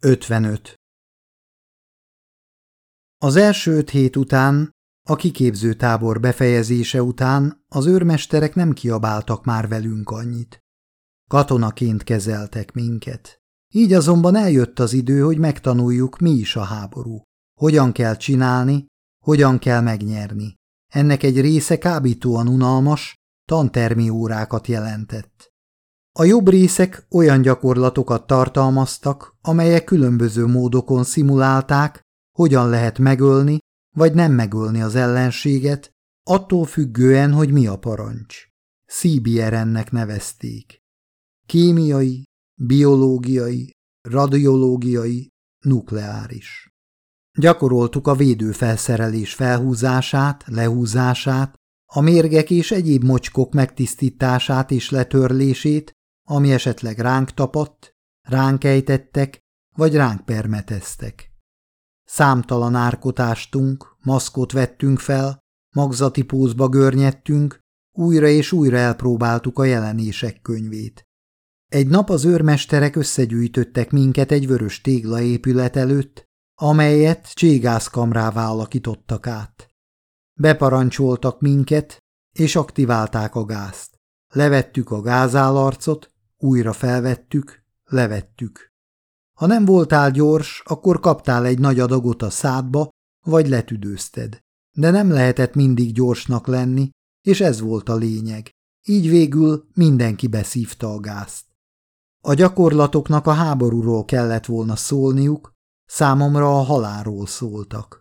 55. Az első öt hét után, a kiképző tábor befejezése után az őrmesterek nem kiabáltak már velünk annyit. Katonaként kezeltek minket. Így azonban eljött az idő, hogy megtanuljuk, mi is a háború. Hogyan kell csinálni, hogyan kell megnyerni. Ennek egy része kábítóan unalmas, tantermi órákat jelentett. A jobb részek olyan gyakorlatokat tartalmaztak, amelyek különböző módokon szimulálták, hogyan lehet megölni, vagy nem megölni az ellenséget, attól függően, hogy mi a parancs. CBR-ennek nevezték. Kémiai, biológiai, radiológiai, nukleáris. Gyakoroltuk a védőfelszerelés felhúzását, lehúzását, a mérgek és egyéb mocskok megtisztítását és letörlését, ami esetleg ránk tapadt, ránk ejtettek, vagy ránk permeteztek. Számtalan árkotástunk, maszkot vettünk fel, magzati pózba görnyettünk, újra és újra elpróbáltuk a jelenések könyvét. Egy nap az őrmesterek összegyűjtöttek minket egy vörös téglaépület előtt, amelyet cségászkamrává alakítottak át. Beparancsoltak minket, és aktiválták a gázt. Levettük a gázállarcot, újra felvettük, levettük. Ha nem voltál gyors, akkor kaptál egy nagy adagot a szádba, vagy letüdőzted. De nem lehetett mindig gyorsnak lenni, és ez volt a lényeg. Így végül mindenki beszívta a gázt. A gyakorlatoknak a háborúról kellett volna szólniuk, számomra a halálról szóltak.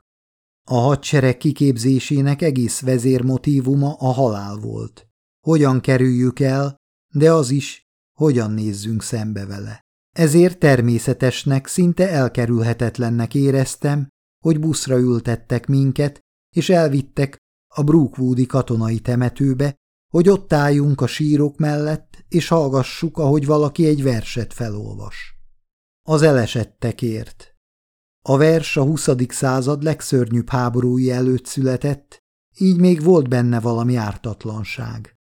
A hadsereg kiképzésének egész vezérmotívuma a halál volt. Hogyan kerüljük el, de az is, hogyan nézzünk szembe vele. Ezért természetesnek, szinte elkerülhetetlennek éreztem, hogy buszra ültettek minket, és elvittek a Brookwoodi katonai temetőbe, hogy ott álljunk a sírok mellett, és hallgassuk, ahogy valaki egy verset felolvas. Az elesettekért. A vers a 20. század legszörnyűbb háborúi előtt született, így még volt benne valami ártatlanság.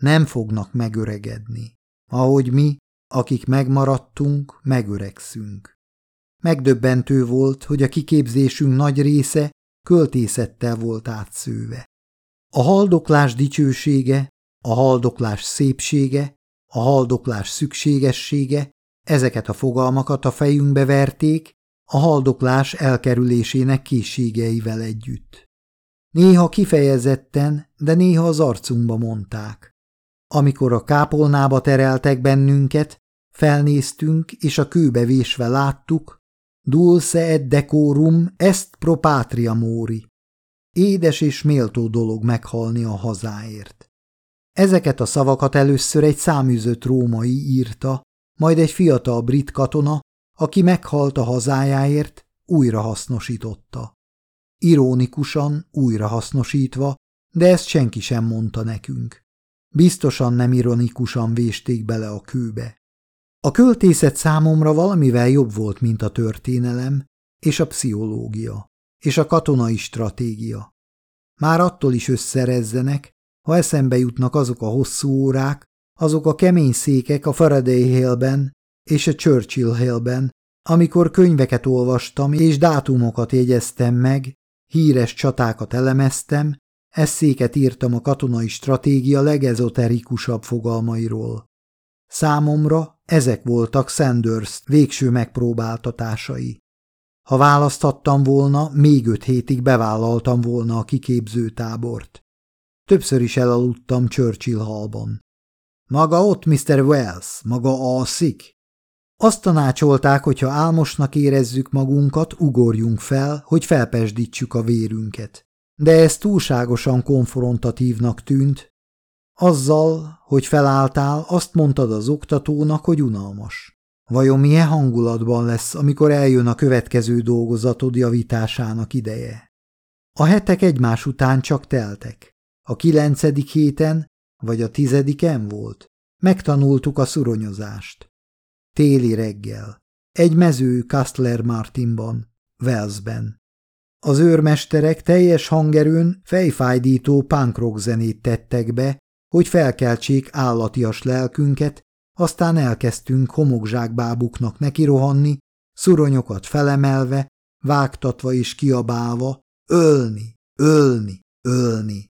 Nem fognak megöregedni ahogy mi, akik megmaradtunk, megöregszünk. Megdöbbentő volt, hogy a kiképzésünk nagy része költészettel volt átszőve. A haldoklás dicsősége, a haldoklás szépsége, a haldoklás szükségessége, ezeket a fogalmakat a fejünkbe verték, a haldoklás elkerülésének készségeivel együtt. Néha kifejezetten, de néha az arcunkba mondták. Amikor a kápolnába tereltek bennünket, felnéztünk, és a kőbe vésve láttuk, dulce et decorum est pro patria mori. Édes és méltó dolog meghalni a hazáért. Ezeket a szavakat először egy száműzött római írta, majd egy fiatal brit katona, aki meghalt a hazájáért, újra hasznosította. Irónikusan, újra hasznosítva, de ezt senki sem mondta nekünk. Biztosan nem ironikusan vésték bele a kőbe. A költészet számomra valamivel jobb volt, mint a történelem, és a pszichológia, és a katonai stratégia. Már attól is összerezzenek, ha eszembe jutnak azok a hosszú órák, azok a kemény székek a Faraday Hill-ben és a Churchill Hill-ben, amikor könyveket olvastam és dátumokat jegyeztem meg, híres csatákat elemeztem, Eszéket írtam a katonai stratégia legezoterikusabb fogalmairól. Számomra ezek voltak Sanders végső megpróbáltatásai. Ha választhattam volna, még öt hétig bevállaltam volna a kiképző tábort. Többször is elaludtam Churchill hallban. Maga ott, Mr. Wells, maga alszik? Azt tanácsolták, hogy ha álmosnak érezzük magunkat, ugorjunk fel, hogy felpesdítsük a vérünket de ez túlságosan konfrontatívnak tűnt. Azzal, hogy felálltál, azt mondtad az oktatónak, hogy unalmas. Vajon milyen hangulatban lesz, amikor eljön a következő dolgozatod javításának ideje? A hetek egymás után csak teltek. A kilencedik héten, vagy a tizediken volt. Megtanultuk a szuronyozást. Téli reggel. Egy mező Kastler Martinban, Walesben. Az őrmesterek teljes hangerőn fejfájdító punkrock zenét tettek be, hogy felkeltsék állatias lelkünket, aztán elkezdtünk homokzsákbábuknak nekirohanni, szuronyokat felemelve, vágtatva és kiabálva, ölni, ölni, ölni.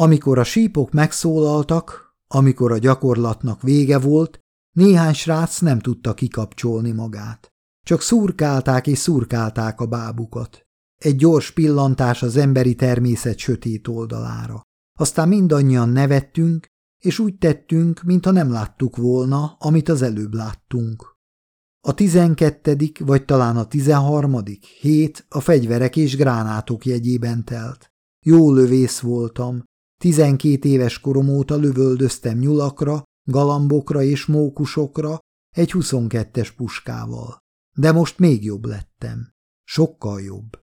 Amikor a sípok megszólaltak, amikor a gyakorlatnak vége volt, néhány srác nem tudta kikapcsolni magát. Csak szurkálták és szurkálták a bábukat. Egy gyors pillantás az emberi természet sötét oldalára. Aztán mindannyian nevettünk, és úgy tettünk, mintha nem láttuk volna, amit az előbb láttunk. A tizenkettedik, vagy talán a tizenharmadik hét a fegyverek és gránátok jegyében telt. Jó lövész voltam, tizenkét éves korom óta lövöldöztem nyulakra, galambokra és mókusokra egy huszonkettes puskával. De most még jobb lettem. Sokkal jobb.